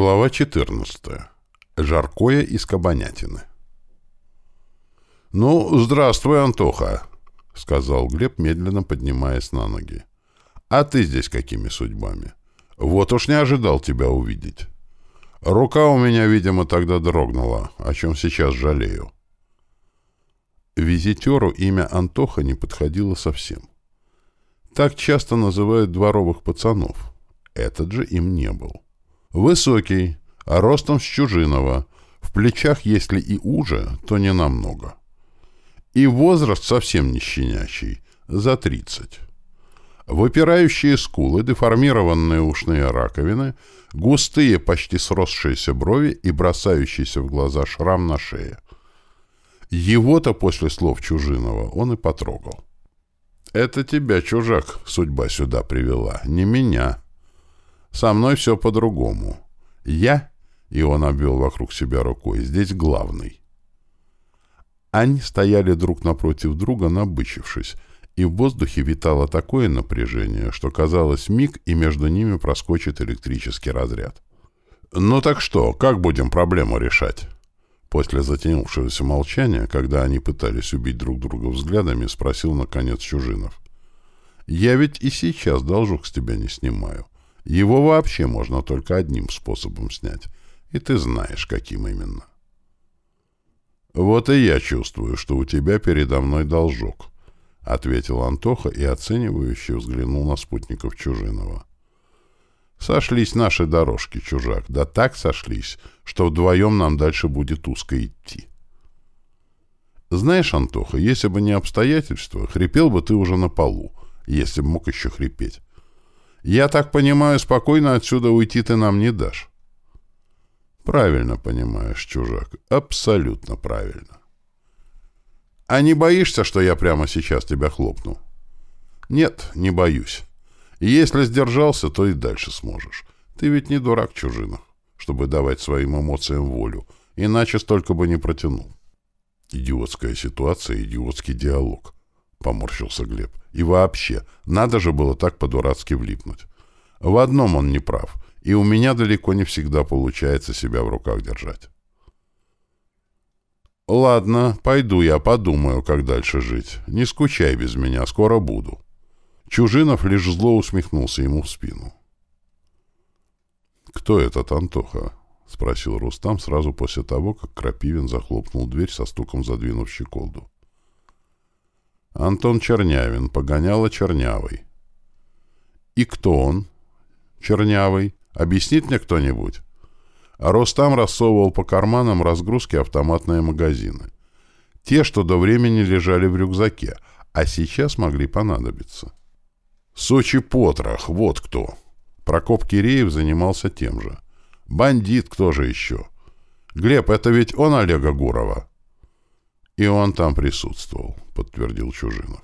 Глава 14. Жаркое из кабанятины. «Ну, здравствуй, Антоха», — сказал Глеб, медленно поднимаясь на ноги. «А ты здесь какими судьбами? Вот уж не ожидал тебя увидеть. Рука у меня, видимо, тогда дрогнула, о чем сейчас жалею». Визитеру имя Антоха не подходило совсем. Так часто называют дворовых пацанов. Этот же им не был. Высокий, а ростом с чужиного. В плечах, если и уже, то не намного. И возраст совсем не щенячий, за 30. Выпирающие скулы, деформированные ушные раковины, густые, почти сросшиеся брови и бросающийся в глаза шрам на шее. Его-то после слов Чужиного он и потрогал. «Это тебя, чужак, судьба сюда привела, не меня». Со мной все по-другому. Я, и он обвел вокруг себя рукой, здесь главный. Они стояли друг напротив друга, набычившись, и в воздухе витало такое напряжение, что казалось миг, и между ними проскочит электрический разряд. «Ну так что, как будем проблему решать?» После затянувшегося молчания, когда они пытались убить друг друга взглядами, спросил, наконец, Чужинов. «Я ведь и сейчас должок с тебя не снимаю. Его вообще можно только одним способом снять. И ты знаешь, каким именно. «Вот и я чувствую, что у тебя передо мной должок», — ответил Антоха и оценивающе взглянул на спутников Чужинова. «Сошлись наши дорожки, чужак, да так сошлись, что вдвоем нам дальше будет узко идти». «Знаешь, Антоха, если бы не обстоятельства, хрипел бы ты уже на полу, если бы мог еще хрипеть. Я так понимаю, спокойно отсюда уйти ты нам не дашь. Правильно понимаешь, чужак. Абсолютно правильно. А не боишься, что я прямо сейчас тебя хлопну? Нет, не боюсь. Если сдержался, то и дальше сможешь. Ты ведь не дурак, чужинов, чтобы давать своим эмоциям волю, иначе столько бы не протянул. Идиотская ситуация, идиотский диалог. — поморщился Глеб. «И вообще, надо же было так по-дурацки влипнуть. В одном он не прав, и у меня далеко не всегда получается себя в руках держать». «Ладно, пойду я подумаю, как дальше жить. Не скучай без меня, скоро буду». Чужинов лишь зло усмехнулся ему в спину. «Кто этот Антоха?» — спросил Рустам сразу после того, как Крапивин захлопнул дверь со стуком задвинув щеколду. Антон Чернявин, погоняла Чернявый. И кто он? Чернявый. Объяснит мне кто-нибудь? А Ростам рассовывал по карманам разгрузки автоматные магазины. Те, что до времени лежали в рюкзаке, а сейчас могли понадобиться. Сочи Потрох, вот кто. Прокоп Киреев занимался тем же. Бандит кто же еще? Глеб, это ведь он Олега Гурова? И он там присутствовал подтвердил Чужинов.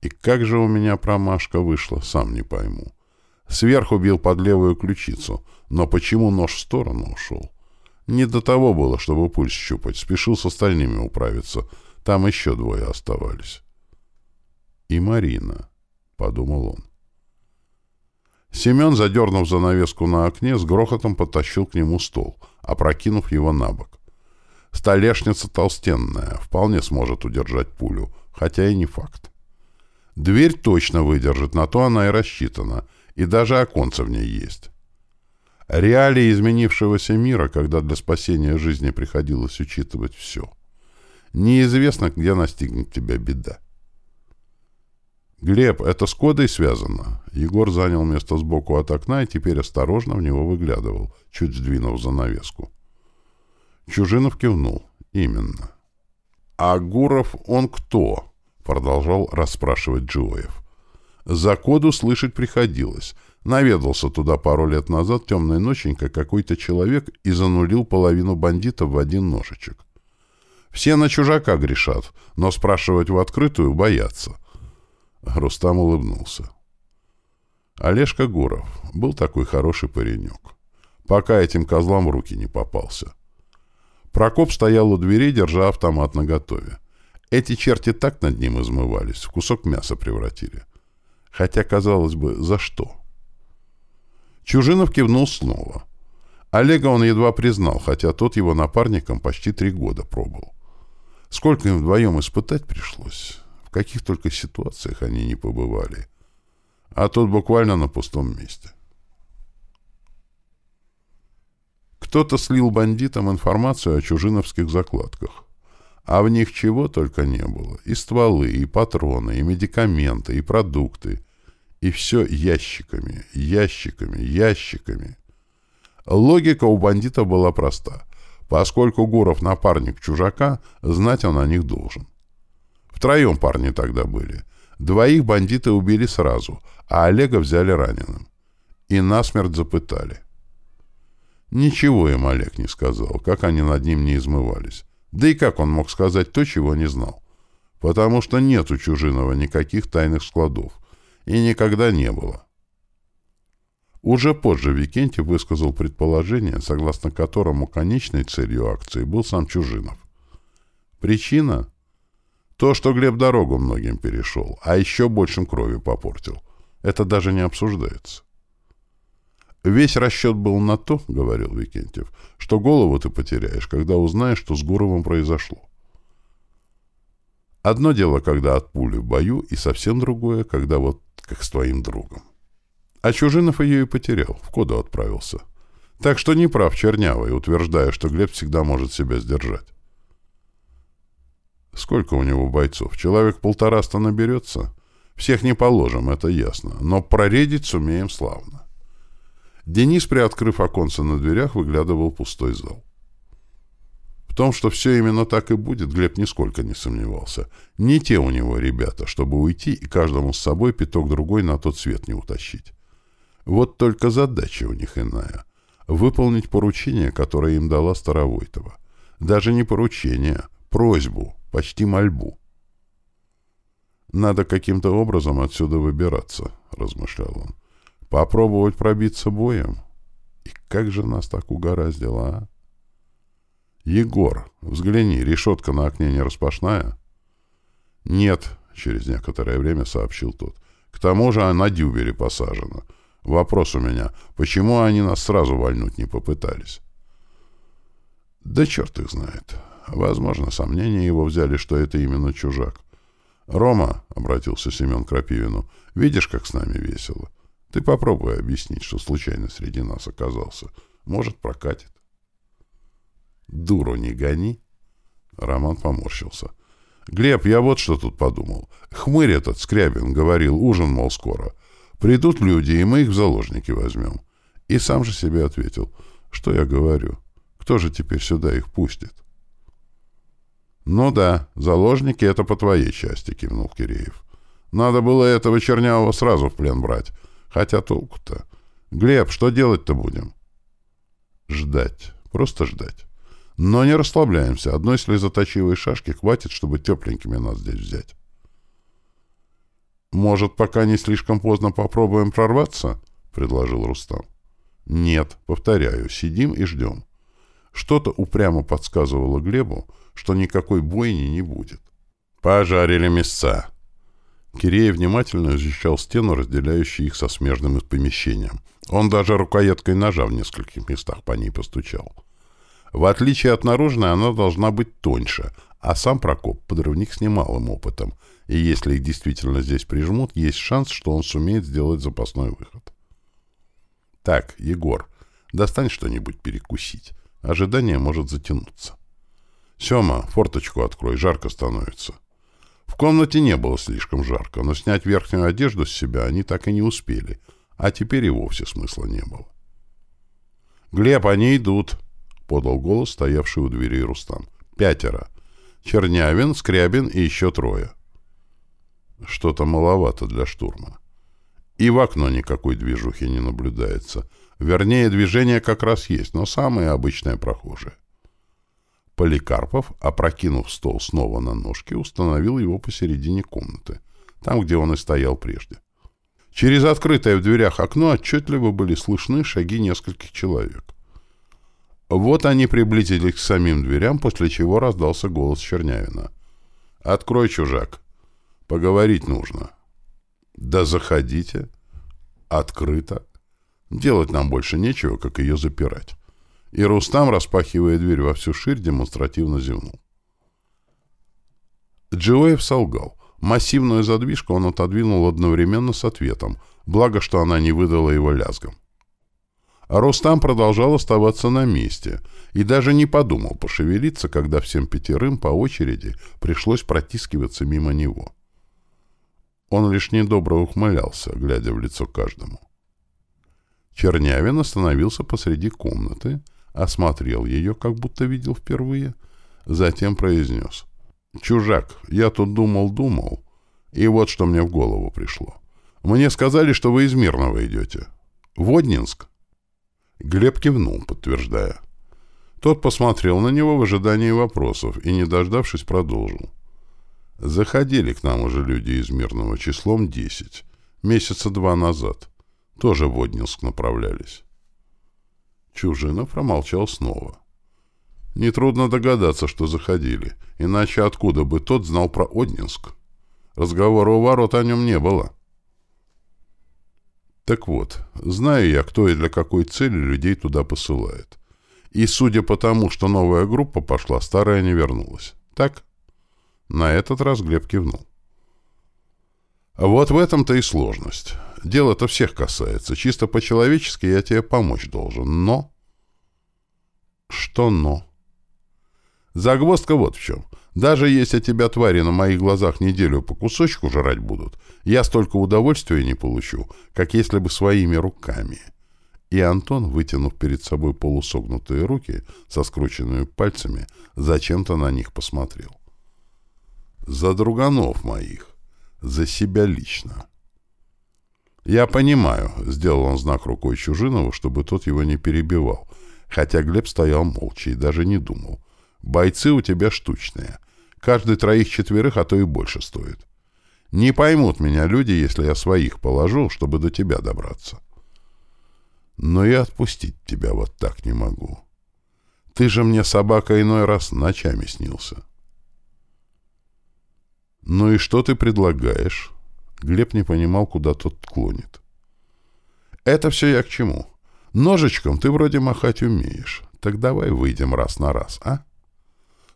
И как же у меня промашка вышла, сам не пойму. Сверху бил под левую ключицу, но почему нож в сторону ушел? Не до того было, чтобы пульс щупать, спешил с остальными управиться. Там еще двое оставались. И Марина, — подумал он. Семен, задернув занавеску на окне, с грохотом потащил к нему стол, опрокинув его на бок. Столешница толстенная, вполне сможет удержать пулю, хотя и не факт. Дверь точно выдержит, на то она и рассчитана, и даже оконце в ней есть. Реалии изменившегося мира, когда для спасения жизни приходилось учитывать все. Неизвестно, где настигнет тебя беда. «Глеб, это с Кодой связано?» Егор занял место сбоку от окна и теперь осторожно в него выглядывал, чуть сдвинув занавеску. Чужинов кивнул. «Именно». «А Гуров он кто?» — продолжал расспрашивать Джоев. «За коду слышать приходилось. Наведался туда пару лет назад темной ноченькой какой-то человек и занулил половину бандитов в один ножичек. Все на чужака грешат, но спрашивать в открытую боятся». Рустам улыбнулся. Олежка Гуров был такой хороший паренек. Пока этим козлам руки не попался. Прокоп стоял у двери, держа автомат наготове. Эти черти так над ним измывались, в кусок мяса превратили. Хотя, казалось бы, за что? Чужинов кивнул снова. Олега он едва признал, хотя тот его напарником почти три года пробыл. Сколько им вдвоем испытать пришлось, в каких только ситуациях они не побывали. А тут буквально на пустом месте. Кто-то слил бандитам информацию о чужиновских закладках. А в них чего только не было. И стволы, и патроны, и медикаменты, и продукты. И все ящиками, ящиками, ящиками. Логика у бандита была проста. Поскольку Гуров напарник чужака, знать он о них должен. Втроем парни тогда были. Двоих бандиты убили сразу, а Олега взяли раненым. И насмерть запытали. Ничего им Олег не сказал, как они над ним не измывались. Да и как он мог сказать то, чего не знал? Потому что нет у Чужинова никаких тайных складов. И никогда не было. Уже позже Викентий высказал предположение, согласно которому конечной целью акции был сам Чужинов. Причина? То, что Глеб дорогу многим перешел, а еще большим крови попортил. Это даже не обсуждается. «Весь расчет был на то, — говорил Викентьев, — что голову ты потеряешь, когда узнаешь, что с Гуровым произошло. Одно дело, когда от пули в бою, и совсем другое, когда вот как с твоим другом. А Чужинов ее и потерял, в коду отправился. Так что не прав Чернявый, утверждая, что Глеб всегда может себя сдержать. Сколько у него бойцов? Человек полтораста наберется? Всех не положим, это ясно, но проредить сумеем славно. Денис, приоткрыв оконце на дверях, выглядывал пустой зал. В том, что все именно так и будет, Глеб нисколько не сомневался. Не те у него ребята, чтобы уйти и каждому с собой пяток другой на тот свет не утащить. Вот только задача у них иная — выполнить поручение, которое им дала Старовойтова. Даже не поручение, просьбу, почти мольбу. «Надо каким-то образом отсюда выбираться», — размышлял он. Попробовать пробиться боем? И как же нас так угораздило, а? Егор, взгляни, решетка на окне не распашная? Нет, через некоторое время сообщил тот. К тому же она дюбере посажена. Вопрос у меня, почему они нас сразу вальнуть не попытались? Да черт их знает. Возможно, сомнения его взяли, что это именно чужак. «Рома», — обратился Семен Крапивину, — «видишь, как с нами весело? Ты попробуй объяснить, что случайно среди нас оказался. Может, прокатит. Дуру не гони. Роман поморщился. Глеб, я вот что тут подумал. Хмырь этот, Скрябин, говорил, ужин, мол, скоро. Придут люди, и мы их в заложники возьмем. И сам же себе ответил. Что я говорю? Кто же теперь сюда их пустит? «Ну да, заложники — это по твоей части», — кивнул Киреев. «Надо было этого чернявого сразу в плен брать, Хотя толку-то. Глеб, что делать-то будем? Ждать. Просто ждать. Но не расслабляемся. Одной слезоточивой шашки хватит, чтобы тепленькими нас здесь взять. «Может, пока не слишком поздно попробуем прорваться?» — предложил Рустам. «Нет, повторяю, сидим и ждем». Что-то упрямо подсказывало Глебу, что никакой бойни не будет. «Пожарили места», Кирея внимательно изучал стену, разделяющую их со смежным помещением. Он даже рукояткой ножа в нескольких местах по ней постучал. В отличие от наружной, она должна быть тоньше, а сам Прокоп — подрывник с немалым опытом, и если их действительно здесь прижмут, есть шанс, что он сумеет сделать запасной выход. «Так, Егор, достань что-нибудь перекусить. Ожидание может затянуться». «Сема, форточку открой, жарко становится». В комнате не было слишком жарко, но снять верхнюю одежду с себя они так и не успели, а теперь и вовсе смысла не было. «Глеб, они идут!» — подал голос, стоявший у двери Рустам. «Пятеро. Чернявин, Скрябин и еще трое». Что-то маловато для штурма. И в окно никакой движухи не наблюдается. Вернее, движение как раз есть, но самое обычное прохожее. Поликарпов, опрокинув стол снова на ножки, установил его посередине комнаты, там, где он и стоял прежде. Через открытое в дверях окно отчетливо были слышны шаги нескольких человек. Вот они приблизились к самим дверям, после чего раздался голос Чернявина. «Открой, чужак. Поговорить нужно». «Да заходите». «Открыто. Делать нам больше нечего, как ее запирать». И Рустам, распахивая дверь во всю ширь, демонстративно зевнул. Джоэев солгал. Массивную задвижку он отодвинул одновременно с ответом, благо, что она не выдала его лязгом. А Рустам продолжал оставаться на месте и даже не подумал пошевелиться, когда всем пятерым по очереди пришлось протискиваться мимо него. Он лишь недобро ухмылялся, глядя в лицо каждому. Чернявин остановился посреди комнаты, осмотрел ее, как будто видел впервые, затем произнес. «Чужак, я тут думал-думал, и вот что мне в голову пришло. Мне сказали, что вы из Мирного идете. Воднинск?» Глеб кивнул, подтверждая. Тот посмотрел на него в ожидании вопросов и, не дождавшись, продолжил. Заходили к нам уже люди из Мирного числом десять, месяца два назад. Тоже в Однинск направлялись. Чужинов промолчал снова. Нетрудно догадаться, что заходили, иначе откуда бы тот знал про Однинск? Разговора у ворот о нем не было. Так вот, знаю я, кто и для какой цели людей туда посылает. И судя по тому, что новая группа пошла, старая не вернулась. Так? На этот раз Глеб кивнул. Вот в этом-то и сложность. Дело-то всех касается. Чисто по-человечески я тебе помочь должен. Но... Что но? Загвоздка вот в чем. Даже если тебя твари на моих глазах неделю по кусочку жрать будут, я столько удовольствия не получу, как если бы своими руками. И Антон, вытянув перед собой полусогнутые руки со скрученными пальцами, зачем-то на них посмотрел. За друганов моих. За себя лично. «Я понимаю», — сделал он знак рукой Чужинову, чтобы тот его не перебивал, хотя Глеб стоял молча и даже не думал. «Бойцы у тебя штучные. Каждый троих-четверых, а то и больше стоит. Не поймут меня люди, если я своих положу, чтобы до тебя добраться. Но и отпустить тебя вот так не могу. Ты же мне, собака, иной раз ночами снился». «Ну и что ты предлагаешь?» Глеб не понимал, куда тот клонит. «Это все я к чему? Ножичком ты вроде махать умеешь. Так давай выйдем раз на раз, а?»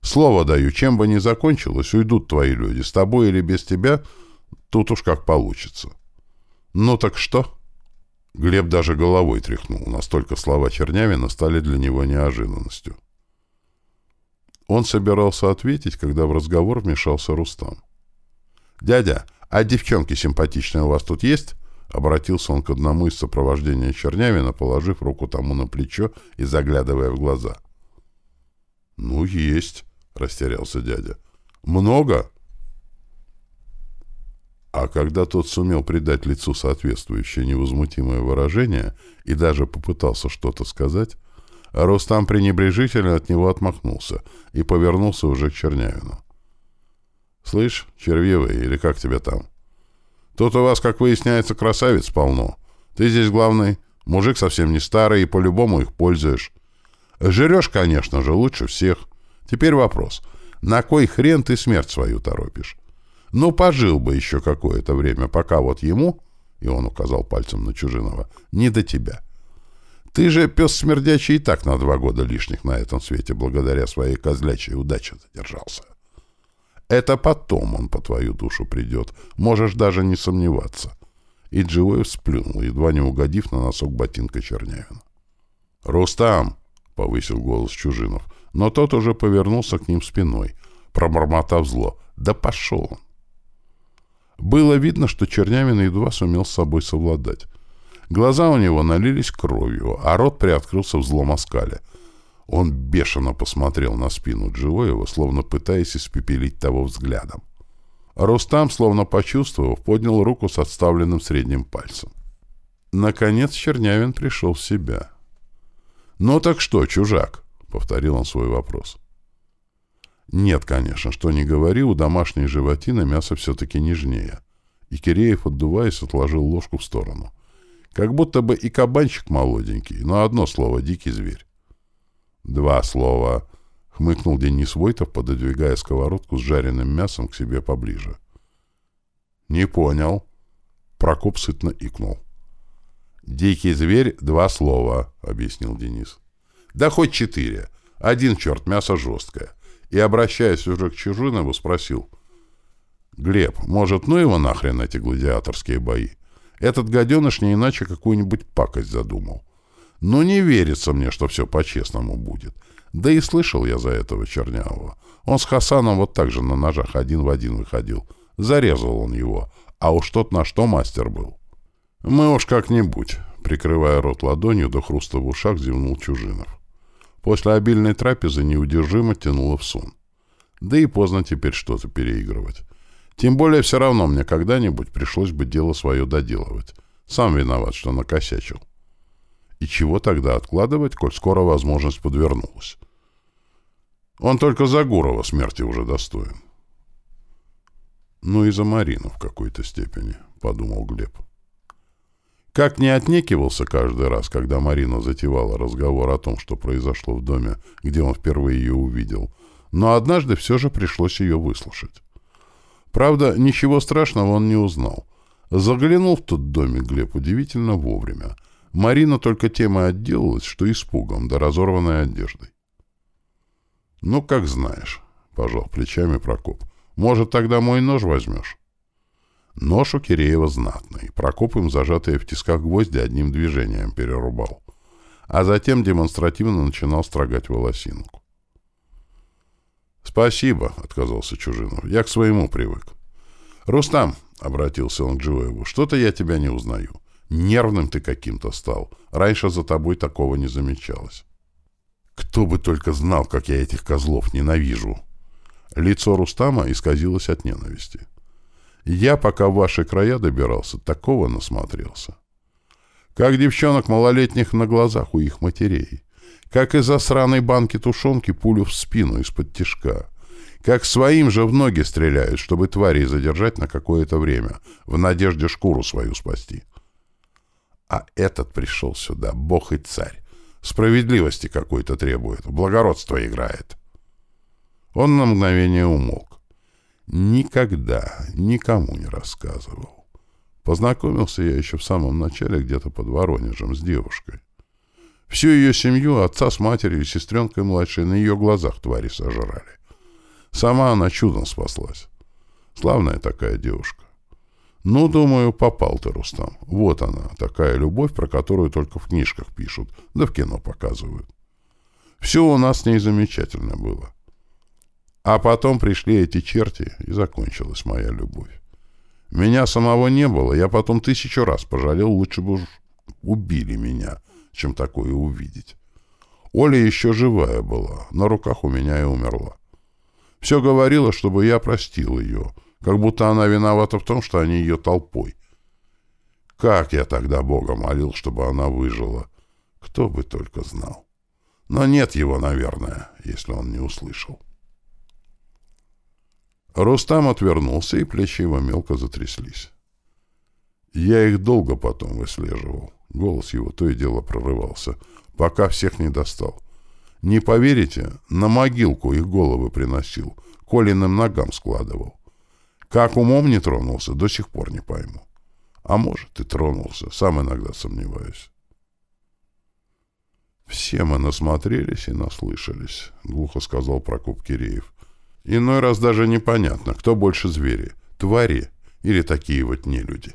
Слово даю, чем бы ни закончилось, уйдут твои люди. С тобой или без тебя, тут уж как получится. Ну так что? Глеб даже головой тряхнул. Настолько слова Чернявина стали для него неожиданностью. Он собирался ответить, когда в разговор вмешался Рустам. «Дядя, а девчонки симпатичные у вас тут есть?» Обратился он к одному из сопровождения Чернявина, положив руку тому на плечо и заглядывая в глаза. «Ну, есть», — растерялся дядя. «Много?» А когда тот сумел придать лицу соответствующее невозмутимое выражение и даже попытался что-то сказать, Рустам пренебрежительно от него отмахнулся и повернулся уже к Чернявину. «Слышь, червивый, или как тебя там? Тут у вас, как выясняется, красавец полно. Ты здесь главный, мужик совсем не старый, и по-любому их пользуешь. Жрешь, конечно же, лучше всех. Теперь вопрос. На кой хрен ты смерть свою торопишь? Ну, пожил бы еще какое-то время, пока вот ему, и он указал пальцем на Чужинова, не до тебя. Ты же, пес смердячий, и так на два года лишних на этом свете благодаря своей козлячей удаче задержался. Это потом он по твою душу придет, можешь даже не сомневаться. И Джиоев сплюнул, едва не угодив на носок ботинка Чернявина. «Рустам!» — повысил голос Чужинов — но тот уже повернулся к ним спиной, пробормотав зло. «Да пошел он!» Было видно, что Чернявин едва сумел с собой совладать. Глаза у него налились кровью, а рот приоткрылся в злом оскале. Он бешено посмотрел на спину Дживоева, словно пытаясь испепелить того взглядом. Рустам, словно почувствовав, поднял руку с отставленным средним пальцем. Наконец Чернявин пришел в себя. «Ну так что, чужак?» — повторил он свой вопрос. Нет, конечно, что ни говори, у домашней животины мясо все-таки нежнее. И Киреев, отдуваясь, отложил ложку в сторону. Как будто бы и кабанчик молоденький, но одно слово — дикий зверь. Два слова — хмыкнул Денис Войтов, пододвигая сковородку с жареным мясом к себе поближе. «Не понял». Прокоп сытно икнул. «Дикий зверь — два слова», — объяснил Денис. Да хоть четыре. Один черт, мясо жесткое. И, обращаясь уже к Чужинову, спросил. «Глеб, может, ну его нахрен эти гладиаторские бои? Этот гаденыш не иначе какую-нибудь пакость задумал. Но не верится мне, что все по-честному будет. Да и слышал я за этого Чернявого. Он с Хасаном вот так же на ножах один в один выходил. Зарезал он его. А уж тот на что мастер был. Мы уж как-нибудь, прикрывая рот ладонью до хруста в ушах, зевнул Чужинов. После обильной трапезы неудержимо тянуло в сон. Да и поздно теперь что-то переигрывать. Тем более все равно мне когда-нибудь пришлось бы дело свое доделывать. Сам виноват, что накосячил. И чего тогда откладывать, коль скоро возможность подвернулась? Он только за Гурова смерти уже достоин. Ну и за Марину в какой-то степени, подумал Глеб. Как не отнекивался каждый раз, когда Марина затевала разговор о том, что произошло в доме, где он впервые ее увидел, но однажды все же пришлось ее выслушать. Правда, ничего страшного он не узнал. Заглянул в тот домик Глеб удивительно вовремя. Марина только тем и отделалась, что испугом, да разорванной одеждой. «Ну, как знаешь», — пожал плечами Прокоп. «Может, тогда мой нож возьмешь?» Нож у Киреева знатный. Прокоп им зажатые в тисках гвозди одним движением перерубал. А затем демонстративно начинал строгать волосинку. «Спасибо», — отказался Чужинов. «Я к своему привык». «Рустам», — обратился он к Джуеву, — «что-то я тебя не узнаю. Нервным ты каким-то стал. Раньше за тобой такого не замечалось». «Кто бы только знал, как я этих козлов ненавижу!» Лицо Рустама исказилось от ненависти. Я, пока в ваши края добирался, такого насмотрелся. Как девчонок малолетних на глазах у их матерей. Как из-за сраной банки тушенки пулю в спину из-под тишка. Как своим же в ноги стреляют, чтобы тварей задержать на какое-то время, в надежде шкуру свою спасти. А этот пришел сюда, бог и царь. Справедливости какой-то требует, благородство играет. Он на мгновение умолк. Никогда никому не рассказывал. Познакомился я еще в самом начале где-то под Воронежем с девушкой. Всю ее семью, отца с матерью и сестренкой младшей, на ее глазах твари сожрали. Сама она чудом спаслась. Славная такая девушка. Ну, думаю, попал ты, Рустам. Вот она, такая любовь, про которую только в книжках пишут, да в кино показывают. Все у нас с ней замечательно было. А потом пришли эти черти, и закончилась моя любовь. Меня самого не было, я потом тысячу раз пожалел, лучше бы уж убили меня, чем такое увидеть. Оля еще живая была, на руках у меня и умерла. Все говорила, чтобы я простил ее, как будто она виновата в том, что они ее толпой. Как я тогда Бога молил, чтобы она выжила, кто бы только знал. Но нет его, наверное, если он не услышал. Рустам отвернулся, и плечи его мелко затряслись. Я их долго потом выслеживал. Голос его то и дело прорывался, пока всех не достал. Не поверите, на могилку их головы приносил, Колиным ногам складывал. Как умом не тронулся, до сих пор не пойму. А может, и тронулся, сам иногда сомневаюсь. «Все мы насмотрелись и наслышались», — глухо сказал Прокоп Киреев. Иной раз даже непонятно, кто больше звери, твари или такие вот нелюди.